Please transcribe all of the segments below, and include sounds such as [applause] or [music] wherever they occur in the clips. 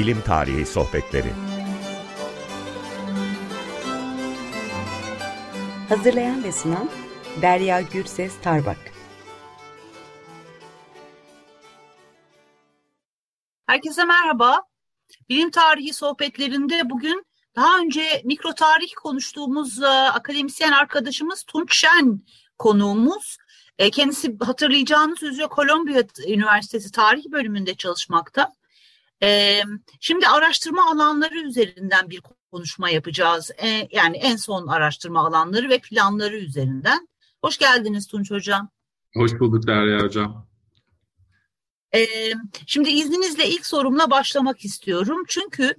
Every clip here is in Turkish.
Bilim Tarihi Sohbetleri Hazırlayan ve sunan Derya Gürses Tarbak Herkese merhaba. Bilim tarihi sohbetlerinde bugün daha önce mikro tarih konuştuğumuz e, akademisyen arkadaşımız Tunç Şen konuğumuz. E, kendisi hatırlayacağınız üzere Kolombiya Üniversitesi Tarih bölümünde çalışmakta. E, şimdi araştırma alanları üzerinden bir konuşma yapacağız. E, yani en son araştırma alanları ve planları üzerinden. Hoş geldiniz Tunç Hocam. Hoş bulduk Derya Hocam. Ee, şimdi izninizle ilk sorumla başlamak istiyorum. Çünkü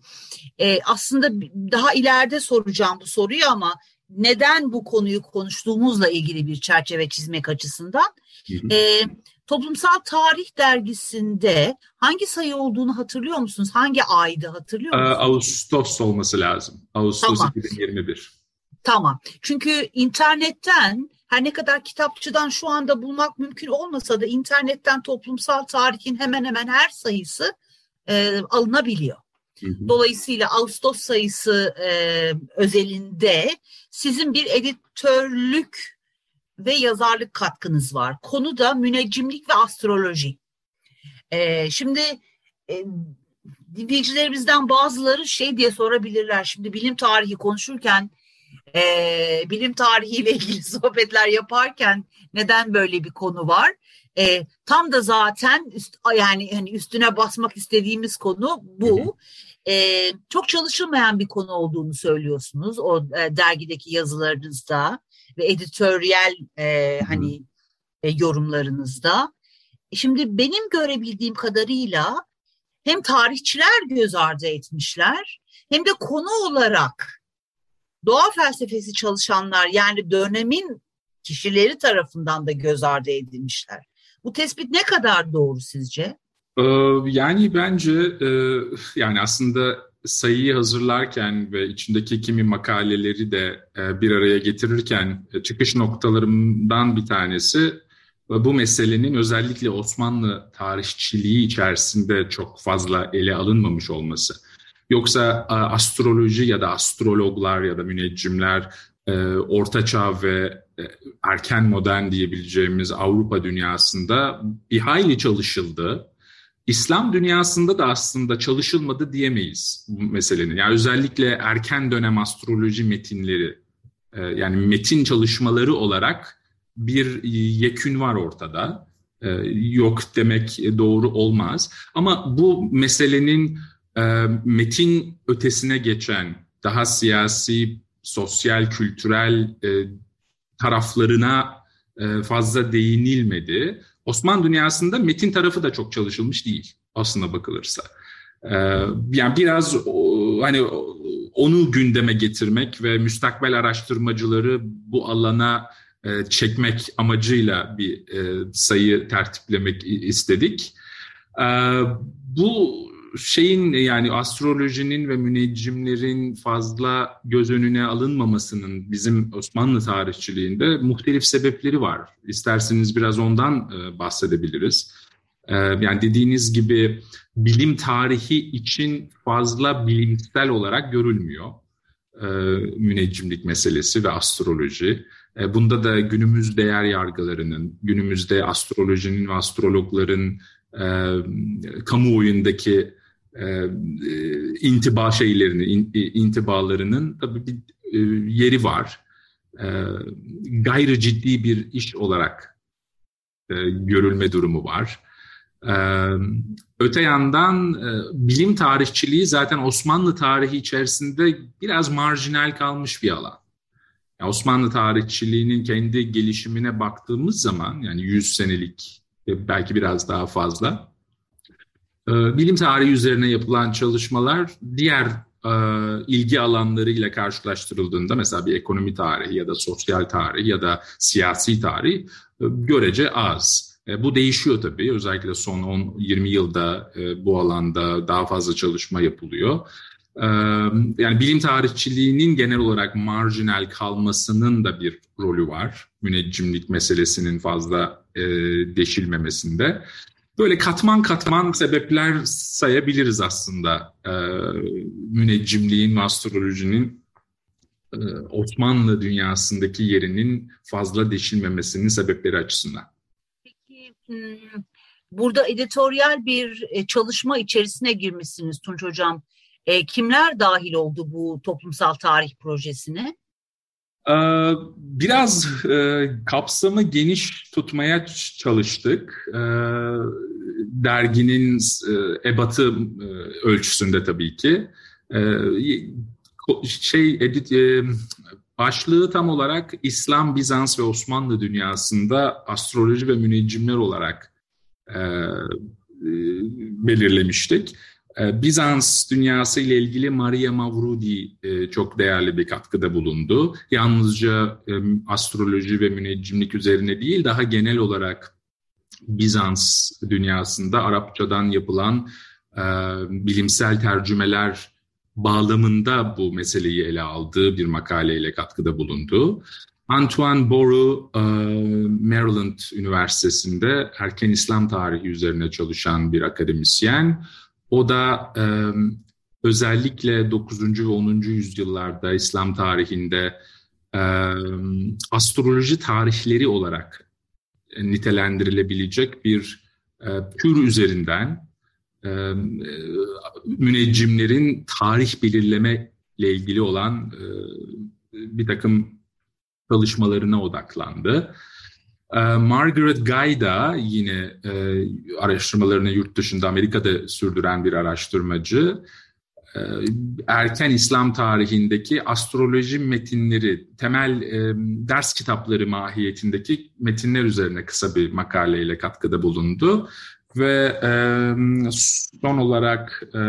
e, aslında daha ileride soracağım bu soruyu ama neden bu konuyu konuştuğumuzla ilgili bir çerçeve çizmek açısından. E, Toplumsal Tarih Dergisi'nde hangi sayı olduğunu hatırlıyor musunuz? Hangi aydı hatırlıyor musunuz? Ağustos olması lazım. Ağustos tamam. 2021. Tamam. Çünkü internetten her ne kadar kitapçıdan şu anda bulmak mümkün olmasa da internetten toplumsal tarihin hemen hemen her sayısı e, alınabiliyor. Dolayısıyla Ağustos sayısı e, özelinde sizin bir editörlük ve yazarlık katkınız var. Konu da müneccimlik ve astroloji. E, şimdi e, dinleyicilerimizden bazıları şey diye sorabilirler. Şimdi bilim tarihi konuşurken e, bilim tarihiyle [laughs] ilgili sohbetler yaparken neden böyle bir konu var? E, tam da zaten üst, yani hani üstüne basmak istediğimiz konu bu. E, çok çalışılmayan bir konu olduğunu söylüyorsunuz o e, dergideki yazılarınızda ve editoryal e, hani e, yorumlarınızda. Şimdi benim görebildiğim kadarıyla hem tarihçiler göz ardı etmişler hem de konu olarak doğa felsefesi çalışanlar yani dönemin kişileri tarafından da göz ardı edilmişler. Bu tespit ne kadar doğru sizce? Ee, yani bence e, yani aslında sayıyı hazırlarken ve içindeki kimi makaleleri de e, bir araya getirirken e, çıkış noktalarımdan bir tanesi bu meselenin özellikle Osmanlı tarihçiliği içerisinde çok fazla ele alınmamış olması. Yoksa astroloji ya da astrologlar ya da müneccimler e, Orta Çağ ve erken modern diyebileceğimiz Avrupa dünyasında bir hayli çalışıldı. İslam dünyasında da aslında çalışılmadı diyemeyiz bu meselenin. Yani özellikle erken dönem astroloji metinleri, e, yani metin çalışmaları olarak bir yekün var ortada. Yok demek doğru olmaz. Ama bu meselenin e, metin ötesine geçen daha siyasi, sosyal, kültürel e, taraflarına e, fazla değinilmedi. Osmanlı dünyasında metin tarafı da çok çalışılmış değil aslına bakılırsa. E, yani biraz hani onu gündeme getirmek ve müstakbel araştırmacıları bu alana e, çekmek amacıyla bir e, sayı tertiplemek istedik. E, bu şeyin yani astrolojinin ve müneccimlerin fazla göz önüne alınmamasının bizim Osmanlı tarihçiliğinde muhtelif sebepleri var. İsterseniz biraz ondan e, bahsedebiliriz. E, yani dediğiniz gibi bilim tarihi için fazla bilimsel olarak görülmüyor e, müneccimlik meselesi ve astroloji. Bunda da günümüz değer yargılarının, günümüzde astrolojinin ve astrologların e, kamuoyundaki e, e, intiba şeylerini, in, intibalarının tabii bir e, yeri var. E, gayrı ciddi bir iş olarak e, görülme durumu var. E, öte yandan e, bilim tarihçiliği zaten Osmanlı tarihi içerisinde biraz marjinal kalmış bir alan. Yani Osmanlı tarihçiliğinin kendi gelişimine baktığımız zaman yani 100 senelik belki biraz daha fazla bilim tarihi üzerine yapılan çalışmalar diğer e, ilgi alanlarıyla karşılaştırıldığında mesela bir ekonomi tarihi ya da sosyal tarih ya da siyasi tarih e, görece az. E, bu değişiyor tabii. Özellikle son 10-20 yılda bu alanda daha fazla çalışma yapılıyor. Yani bilim tarihçiliğinin genel olarak marjinal kalmasının da bir rolü var. Müneccimlik meselesinin fazla deşilmemesinde. Böyle katman katman sebepler sayabiliriz aslında e, müneccimliğin ve astrolojinin e, Osmanlı dünyasındaki yerinin fazla deşilmemesinin sebepleri açısından. Peki hmm, burada editoryal bir e, çalışma içerisine girmişsiniz Tunç Hocam. E, kimler dahil oldu bu toplumsal tarih projesine? Ee, biraz e, kapsamı geniş tutmaya çalıştık. Ee, derginin e, ebatı e, ölçüsünde tabii ki. Ee, şey edit, başlığı tam olarak İslam, Bizans ve Osmanlı dünyasında astroloji ve müneccimler olarak belirlemiştik. Ee, Bizans dünyası ile ilgili Maria Mavrudi e, çok değerli bir katkıda bulundu. Yalnızca e, astroloji ve müneccimlik üzerine değil, daha genel olarak Bizans dünyasında Arapçadan yapılan e, bilimsel tercümeler bağlamında bu meseleyi ele aldığı bir makaleyle katkıda bulundu. Antoine Boru, Maryland Üniversitesi'nde erken İslam tarihi üzerine çalışan bir akademisyen. O da e, özellikle 9. ve 10. yüzyıllarda İslam tarihinde e, astroloji tarihleri olarak nitelendirilebilecek bir e, tür üzerinden e, müneccimlerin tarih belirleme ile ilgili olan e, bir takım çalışmalarına odaklandı. Ee, Margaret Guy yine e, araştırmalarını yurt dışında Amerika'da sürdüren bir araştırmacı. Ee, erken İslam tarihindeki astroloji metinleri, temel e, ders kitapları mahiyetindeki metinler üzerine kısa bir makaleyle katkıda bulundu. Ve e, son olarak e,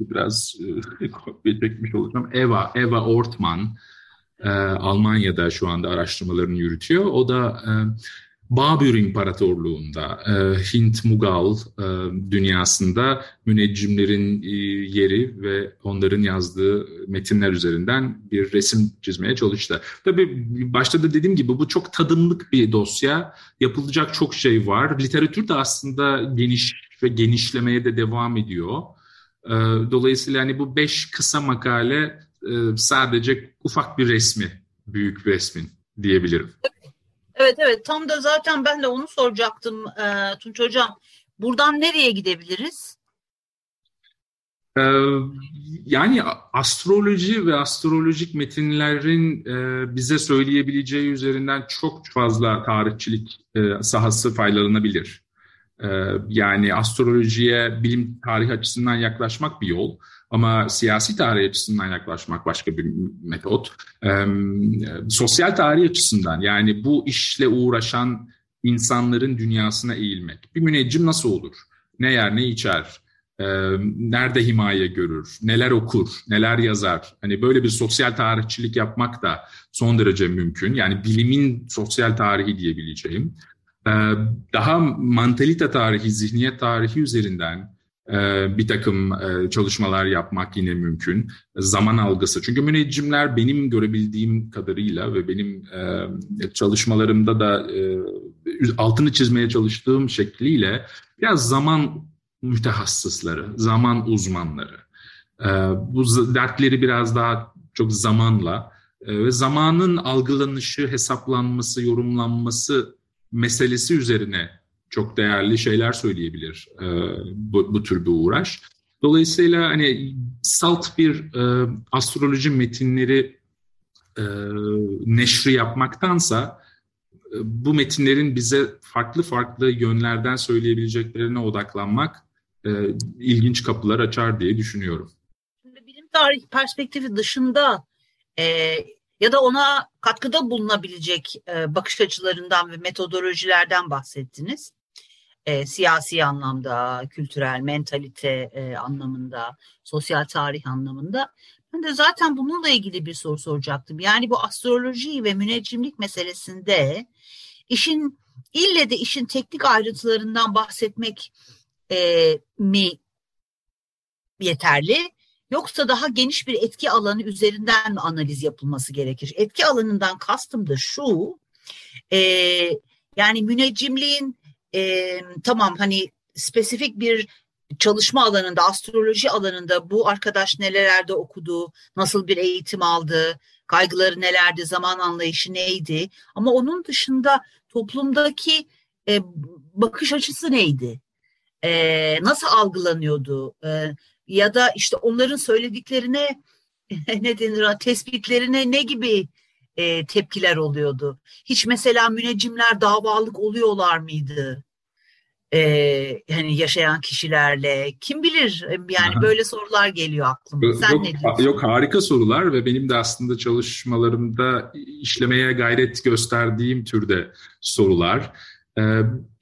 biraz e, [laughs] kopya çekmiş olacağım. Eva, Eva Ortman, e, Almanya'da şu anda araştırmalarını yürütüyor. O da e, Babür İmparatorluğu'nda, e, Hint-Mughal e, dünyasında müneccimlerin e, yeri ve onların yazdığı metinler üzerinden bir resim çizmeye çalıştı. Tabii başta da dediğim gibi bu çok tadımlık bir dosya. Yapılacak çok şey var. Literatür de aslında geniş ve genişlemeye de devam ediyor. E, dolayısıyla hani bu beş kısa makale e, sadece ufak bir resmi, büyük bir resmin diyebilirim. Evet evet tam da zaten ben de onu soracaktım e, Tunç Hocam. Buradan nereye gidebiliriz? Ee, yani astroloji ve astrolojik metinlerin e, bize söyleyebileceği üzerinden çok fazla tarihçilik e, sahası faydalanabilir. E, yani astrolojiye bilim tarih açısından yaklaşmak bir yol. Ama siyasi tarih açısından yaklaşmak başka bir metot. Ee, sosyal tarih açısından yani bu işle uğraşan insanların dünyasına eğilmek. Bir müneccim nasıl olur? Ne yer, ne içer? Ee, nerede himaye görür? Neler okur? Neler yazar? Hani böyle bir sosyal tarihçilik yapmak da son derece mümkün. Yani bilimin sosyal tarihi diyebileceğim. Ee, daha mantalite tarihi, zihniyet tarihi üzerinden bir takım e, çalışmalar yapmak yine mümkün. Zaman algısı. Çünkü müneccimler benim görebildiğim kadarıyla ve benim e, çalışmalarımda da e, altını çizmeye çalıştığım şekliyle biraz zaman mütehassısları, zaman uzmanları. Bu dertleri biraz daha çok zamanla ve zamanın algılanışı, hesaplanması, yorumlanması meselesi üzerine çok değerli şeyler söyleyebilir e, bu, bu tür bir uğraş. Dolayısıyla hani salt bir e, astroloji metinleri e, neşri yapmaktansa e, bu metinlerin bize farklı farklı yönlerden söyleyebileceklerine odaklanmak e, ilginç kapılar açar diye düşünüyorum. Şimdi bilim tarih perspektifi dışında e, ya da ona katkıda bulunabilecek e, bakış açılarından ve metodolojilerden bahsettiniz e, siyasi anlamda, kültürel, mentalite e, anlamında, sosyal tarih anlamında. Ben de zaten bununla ilgili bir soru soracaktım. Yani bu astroloji ve müneccimlik meselesinde işin ille de işin teknik ayrıntılarından bahsetmek e, mi yeterli? Yoksa daha geniş bir etki alanı üzerinden mi analiz yapılması gerekir? Etki alanından kastım da şu, e, yani müneccimliğin e, tamam hani spesifik bir çalışma alanında, astroloji alanında bu arkadaş nelerde okudu, nasıl bir eğitim aldı, kaygıları nelerdi, zaman anlayışı neydi. Ama onun dışında toplumdaki e, bakış açısı neydi? E, nasıl algılanıyordu? E, ya da işte onların söylediklerine [laughs] ne denir tespitlerine ne gibi e, tepkiler oluyordu? Hiç mesela müneccimler davalık oluyorlar mıydı? e, hani yaşayan kişilerle kim bilir yani Aha. böyle sorular geliyor aklıma. Sen yok, ne diyorsun? Yok harika sorular ve benim de aslında çalışmalarımda işlemeye gayret gösterdiğim türde sorular. E,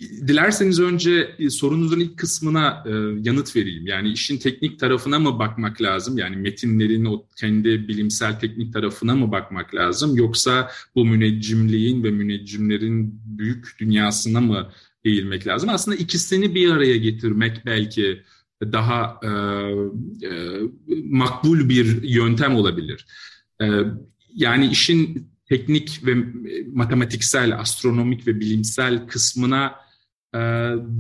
dilerseniz önce sorunuzun ilk kısmına e, yanıt vereyim. Yani işin teknik tarafına mı bakmak lazım? Yani metinlerin o kendi bilimsel teknik tarafına mı bakmak lazım? Yoksa bu müneccimliğin ve müneccimlerin büyük dünyasına mı eğilmek lazım. Aslında ikisini bir araya getirmek belki daha e, e, makbul bir yöntem olabilir. E, yani işin teknik ve matematiksel, astronomik ve bilimsel kısmına e,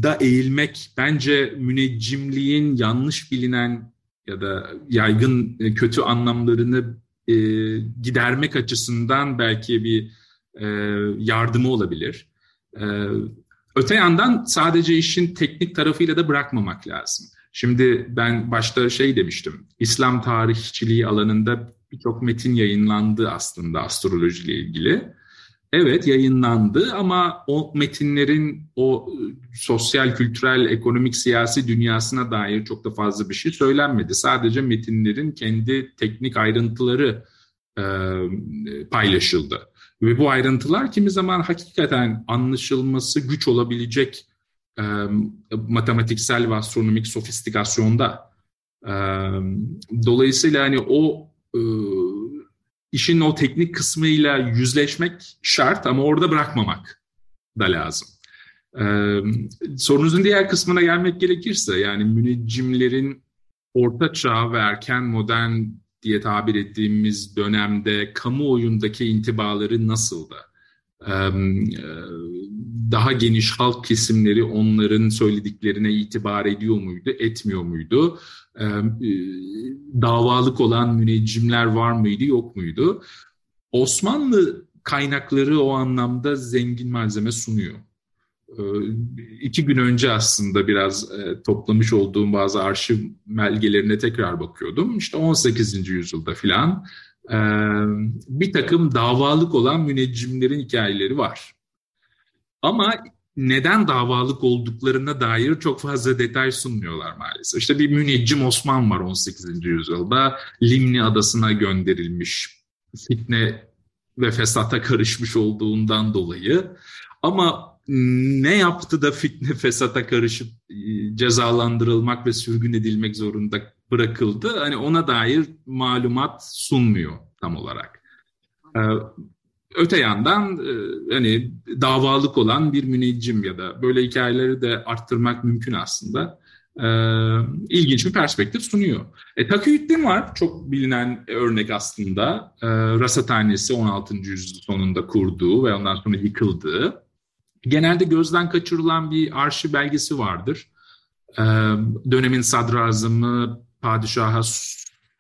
da eğilmek bence müneccimliğin yanlış bilinen ya da yaygın e, kötü anlamlarını e, gidermek açısından belki bir e, yardımı olabilir. E, Öte yandan sadece işin teknik tarafıyla da bırakmamak lazım. Şimdi ben başta şey demiştim, İslam tarihçiliği alanında birçok metin yayınlandı aslında astrolojiyle ilgili. Evet yayınlandı ama o metinlerin o sosyal, kültürel, ekonomik, siyasi dünyasına dair çok da fazla bir şey söylenmedi. Sadece metinlerin kendi teknik ayrıntıları e, paylaşıldı. Ve bu ayrıntılar kimi zaman hakikaten anlaşılması güç olabilecek e, matematiksel ve astronomik sofistikasyonda. E, dolayısıyla hani o e, işin o teknik kısmıyla yüzleşmek şart ama orada bırakmamak da lazım. Ee, sorunuzun diğer kısmına gelmek gerekirse yani müneccimlerin orta çağ ve erken modern diye tabir ettiğimiz dönemde kamuoyundaki intibaları nasıldı? Daha geniş halk kesimleri onların söylediklerine itibar ediyor muydu, etmiyor muydu? Davalık olan müneccimler var mıydı, yok muydu? Çosmanlı kaynakları o anlamda zengin malzeme sunuyor. İki gün önce aslında biraz e, toplamış olduğum bazı arşiv belgelerine tekrar bakıyordum. İşte 18. yüzyılda filan e, bir takım davalık olan müneccimlerin hikayeleri var. Ama neden davalık olduklarına dair çok fazla detay sunmuyorlar maalesef. İşte bir müneccim Osman var 18. yüzyılda. Limni adasına gönderilmiş. Fitne ve fesata karışmış olduğundan dolayı. Ama ne yaptı da fitne fesata karışıp e, cezalandırılmak ve sürgün edilmek zorunda bırakıldı? Hani ona dair malumat sunmuyor tam olarak. Ee, öte yandan e, hani davalık olan bir müneccim ya da böyle hikayeleri de arttırmak mümkün aslında. Ee, ilginç bir perspektif sunuyor. E, Takiyüddin var, çok bilinen örnek aslında. Ee, Rasathanesi 16. yüzyıl sonunda kurduğu ve ondan sonra yıkıldığı genelde gözden kaçırılan bir arşiv belgesi vardır. Ee, dönemin sadrazamı padişaha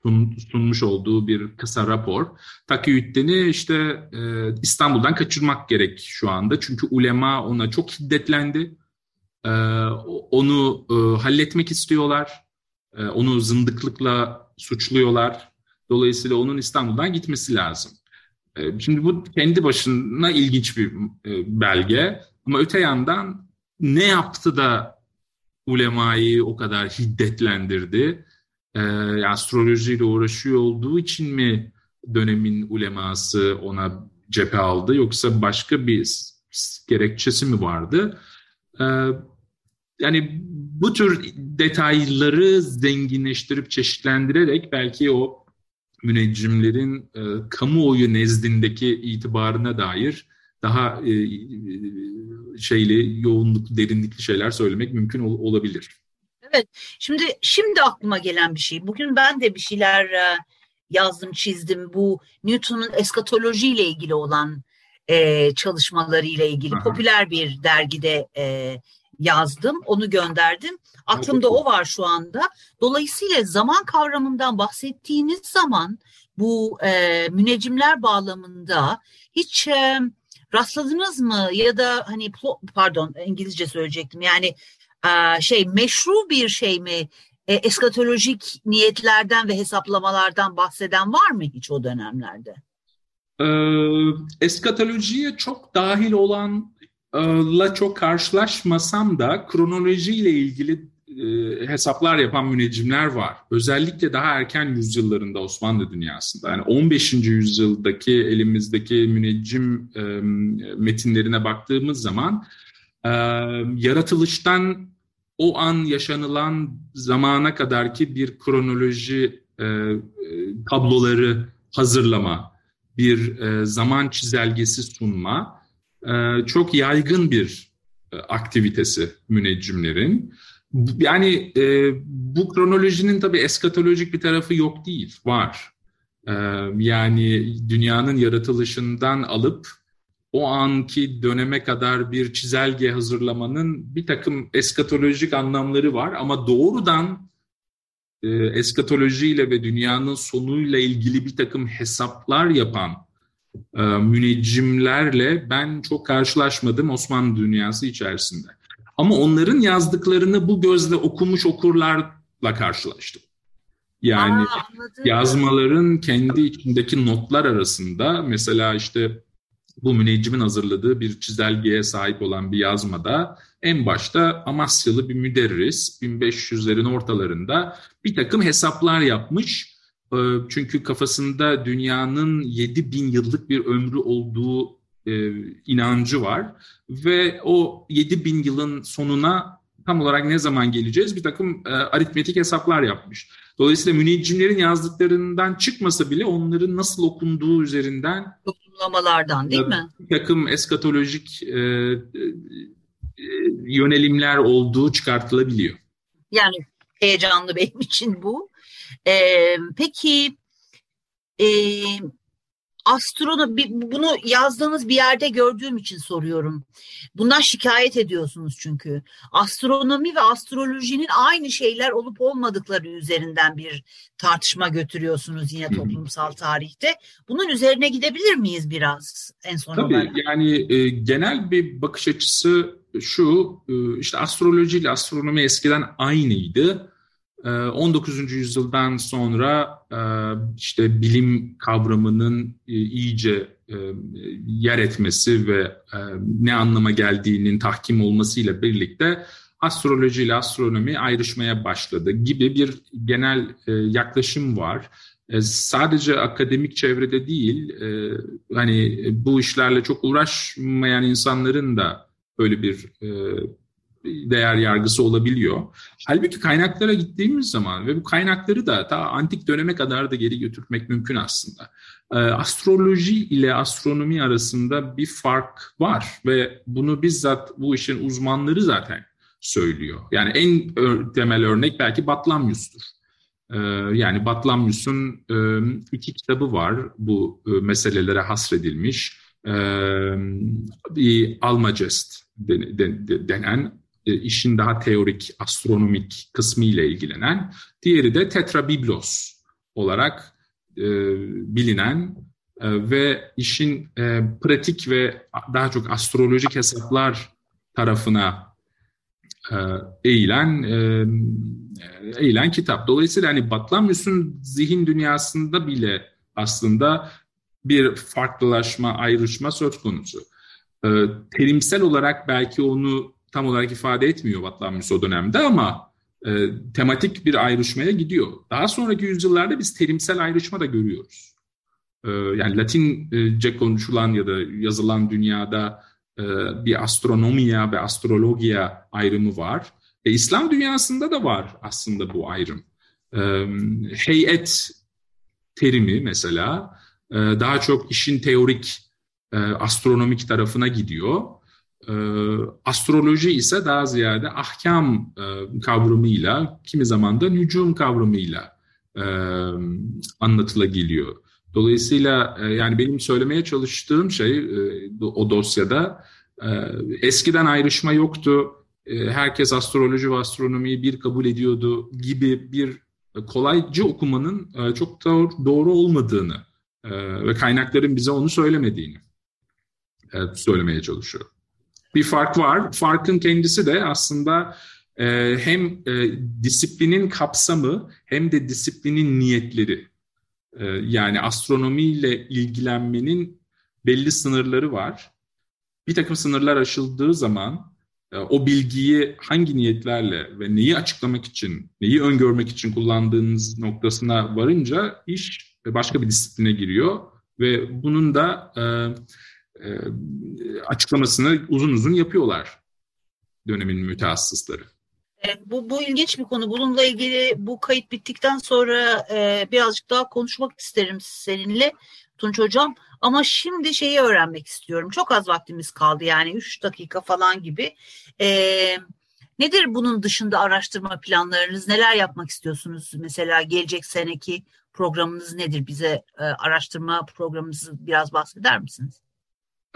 sun, sunmuş olduğu bir kısa rapor. Takiyüddin'i işte e, İstanbul'dan kaçırmak gerek şu anda. Çünkü ulema ona çok hiddetlendi. E, onu e, halletmek istiyorlar. E, onu zındıklıkla suçluyorlar. Dolayısıyla onun İstanbul'dan gitmesi lazım. E, şimdi bu kendi başına ilginç bir e, belge. Ama öte yandan ne yaptı da ulemayı o kadar hiddetlendirdi? Ee, astrolojiyle uğraşıyor olduğu için mi dönemin uleması ona cephe aldı yoksa başka bir gerekçesi mi vardı? Ee, yani bu tür detayları zenginleştirip çeşitlendirerek belki o müneccimlerin e, kamuoyu nezdindeki itibarına dair daha e, şeyli, yoğunluk, derinlikli şeyler söylemek mümkün ol, olabilir. Evet, şimdi şimdi aklıma gelen bir şey. Bugün ben de bir şeyler e, yazdım, çizdim. Bu Newton'un eskatoloji ile ilgili olan e, çalışmaları ile ilgili Aha. popüler bir dergide e, yazdım, onu gönderdim. Aklımda o var şu anda. Dolayısıyla zaman kavramından bahsettiğiniz zaman bu e, müneccimler bağlamında hiç e, rastladınız mı ya da hani pardon İngilizce söyleyecektim yani şey meşru bir şey mi e, eskatolojik niyetlerden ve hesaplamalardan bahseden var mı hiç o dönemlerde? Ee, eskatolojiye çok dahil olan la çok karşılaşmasam da kronolojiyle ilgili e, hesaplar yapan müneccimler var. Özellikle daha erken yüzyıllarında Osmanlı dünyasında. Yani 15. yüzyıldaki elimizdeki müneccim e, metinlerine baktığımız zaman e, yaratılıştan o an yaşanılan zamana kadarki bir kronoloji e, e tabloları hazırlama, bir e, zaman çizelgesi sunma e, çok yaygın bir e, aktivitesi müneccimlerin. Yani e, bu kronolojinin tabii eskatolojik bir tarafı yok değil, var. E, yani dünyanın yaratılışından alıp o anki döneme kadar bir çizelge hazırlamanın bir takım eskatolojik anlamları var ama doğrudan e, eskatolojiyle ve dünyanın sonuyla ilgili bir takım hesaplar yapan e, müneccimlerle ben çok karşılaşmadım Osmanlı dünyası içerisinde. Ama onların yazdıklarını bu gözle okumuş okurlarla karşılaştım. Yani Aa, yazmaların kendi içindeki notlar arasında mesela işte bu müneccimin hazırladığı bir çizelgeye sahip olan bir yazmada en başta Amasyalı bir müderris 1500'lerin ortalarında bir takım hesaplar yapmış ee, çünkü kafasında dünyanın 7 bin yıllık bir ömrü olduğu e, inancı var. Ve o 7 bin yılın sonuna tam olarak ne zaman geleceğiz bir takım e, aritmetik hesaplar yapmış. Dolayısıyla müneccimlerin yazdıklarından çıkmasa bile onların nasıl okunduğu üzerinden toplamalardan değil mi? Bir takım eskatolojik e, e, yönelimler olduğu çıkartılabiliyor. Yani heyecanlı benim için bu. E, peki e, astronomi bunu yazdığınız bir yerde gördüğüm için soruyorum. Bundan şikayet ediyorsunuz çünkü. Astronomi ve astrolojinin aynı şeyler olup olmadıkları üzerinden bir tartışma götürüyorsunuz yine toplumsal tarihte. Bunun üzerine gidebilir miyiz biraz en son Tabii olarak? yani e, genel bir bakış açısı şu e, işte astroloji ile astronomi eskiden aynıydı 19. Ee, yüzyıldan sonra e, işte bilim kavramının e, iyice e, yer etmesi ve ne anlama geldiğinin tahkim olmasıyla birlikte astroloji ile astronomi ayrışmaya başladı gibi bir genel yaklaşım var. Sadece akademik çevrede değil, hani bu işlerle çok uğraşmayan insanların da öyle bir değer yargısı olabiliyor. Halbuki kaynaklara gittiğimiz zaman ve bu kaynakları da ta antik döneme kadar da geri götürmek mümkün aslında. Ee, astroloji ile astronomi arasında bir fark var ve bunu bizzat bu işin uzmanları zaten söylüyor. Yani en temel örnek belki Batlamyus'tur. Ee, yani Batlamyus'un iki kitabı var bu meselelere hasredilmiş. Bir Almagest denen işin daha teorik, astronomik kısmı ile ilgilenen, diğeri de Tetrabiblos olarak e, bilinen e, ve işin e, pratik ve daha çok astrolojik hesaplar tarafına e, eğilen e, eğilen kitap. Dolayısıyla hani Batlamyus'un zihin dünyasında bile aslında bir farklılaşma, ayrışma söz konusu. E, terimsel olarak belki onu tam olarak ifade etmiyor Vatlanmış o dönemde ama e, tematik bir ayrışmaya gidiyor. Daha sonraki yüzyıllarda biz terimsel ayrışma da görüyoruz. E, yani Latince konuşulan ya da yazılan dünyada e, bir astronomiya ve astrologiya ayrımı var. E, İslam dünyasında da var aslında bu ayrım. E, heyet terimi mesela e, daha çok işin teorik e, astronomik tarafına gidiyor. E, astroloji ise daha ziyade ahkam e, kavramıyla, kimi zaman da nücum kavramıyla e, anlatılabiliyor. Dolayısıyla e, yani benim söylemeye çalıştığım şey e, o dosyada eskiden ayrışma yoktu. herkes astroloji ve astronomiyi bir kabul ediyordu gibi bir kolaycı okumanın çok doğru olmadığını ve kaynakların bize onu söylemediğini söylemeye çalışıyor. Bir fark var. Farkın kendisi de aslında hem disiplinin kapsamı hem de disiplinin niyetleri. Yani astronomiyle ilgilenmenin belli sınırları var. Bir takım sınırlar aşıldığı zaman e, o bilgiyi hangi niyetlerle ve neyi açıklamak için, neyi öngörmek için kullandığınız noktasına varınca iş başka bir disipline giriyor ve bunun da e, e, açıklamasını uzun uzun yapıyorlar dönemin mütehassısları. Bu, bu ilginç bir konu. Bununla ilgili bu kayıt bittikten sonra e, birazcık daha konuşmak isterim seninle Tunç Hocam. Ama şimdi şeyi öğrenmek istiyorum. Çok az vaktimiz kaldı yani 3 dakika falan gibi. Ee, nedir bunun dışında araştırma planlarınız? Neler yapmak istiyorsunuz? Mesela gelecek seneki programınız nedir? Bize e, araştırma programınızı biraz bahseder misiniz?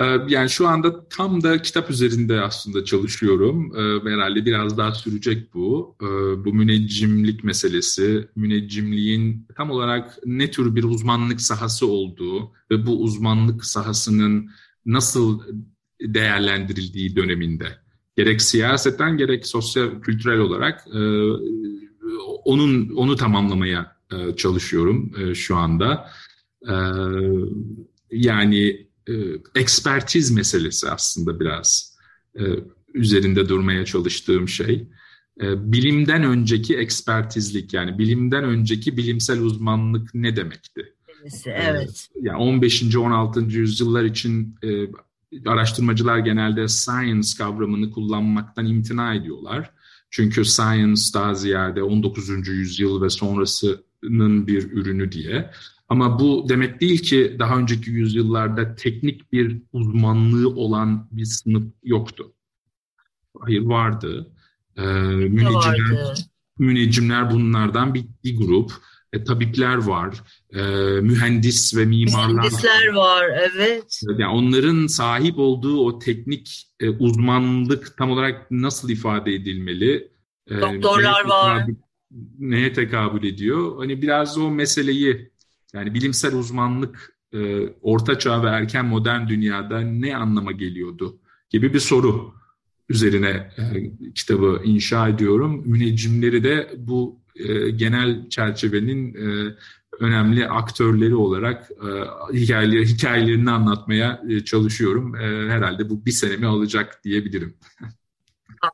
Ee, yani şu anda tam da kitap üzerinde aslında çalışıyorum. Ee, herhalde biraz daha sürecek bu. Ee, bu müneccimlik meselesi, müneccimliğin tam olarak ne tür bir uzmanlık sahası olduğu ve bu uzmanlık sahasının nasıl değerlendirildiği döneminde. Gerek siyaseten gerek sosyal kültürel olarak e, onun onu tamamlamaya e, çalışıyorum e, şu anda. Yani e, ekspertiz meselesi aslında biraz e, üzerinde durmaya çalıştığım şey. E, bilimden önceki ekspertizlik yani bilimden önceki bilimsel uzmanlık ne demekti? Evet. E, yani 15. 16. yüzyıllar için e, araştırmacılar genelde science kavramını kullanmaktan imtina ediyorlar. Çünkü science daha ziyade 19. yüzyıl ve sonrasının bir ürünü diye. Ama bu demek değil ki daha önceki yüzyıllarda teknik bir uzmanlığı olan bir sınıf yoktu. Hayır vardı. Ee, müneccimler, müneccimler bunlardan bir, bir grup. E, tabipler var, e, mühendis ve mimarlar Mühendisler var, evet. Yani onların sahip olduğu o teknik e, uzmanlık tam olarak nasıl ifade edilmeli? E, Doktorlar var. Neye tekabül ediyor? Hani biraz o meseleyi yani bilimsel uzmanlık e, orta çağ ve erken modern dünyada ne anlama geliyordu gibi bir soru üzerine e, kitabı inşa ediyorum. Müneccimleri de bu e, genel çerçevenin e, önemli aktörleri olarak e, hikayeleri, hikayelerini anlatmaya e, çalışıyorum. E, herhalde bu bir senemi alacak diyebilirim.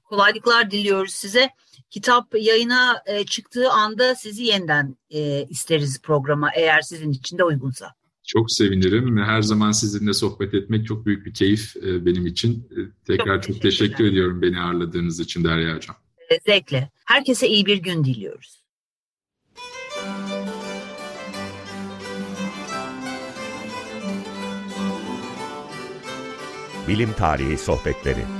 Kolaylıklar diliyoruz size kitap yayına e, çıktığı anda sizi yeniden e, isteriz programa eğer sizin için de uygunsa. Çok sevinirim. Her zaman sizinle sohbet etmek çok büyük bir keyif e, benim için. E, tekrar çok, çok teşekkür ediyorum beni ağırladığınız için Derya Hocam. E, zevkle. Herkese iyi bir gün diliyoruz. Bilim Tarihi Sohbetleri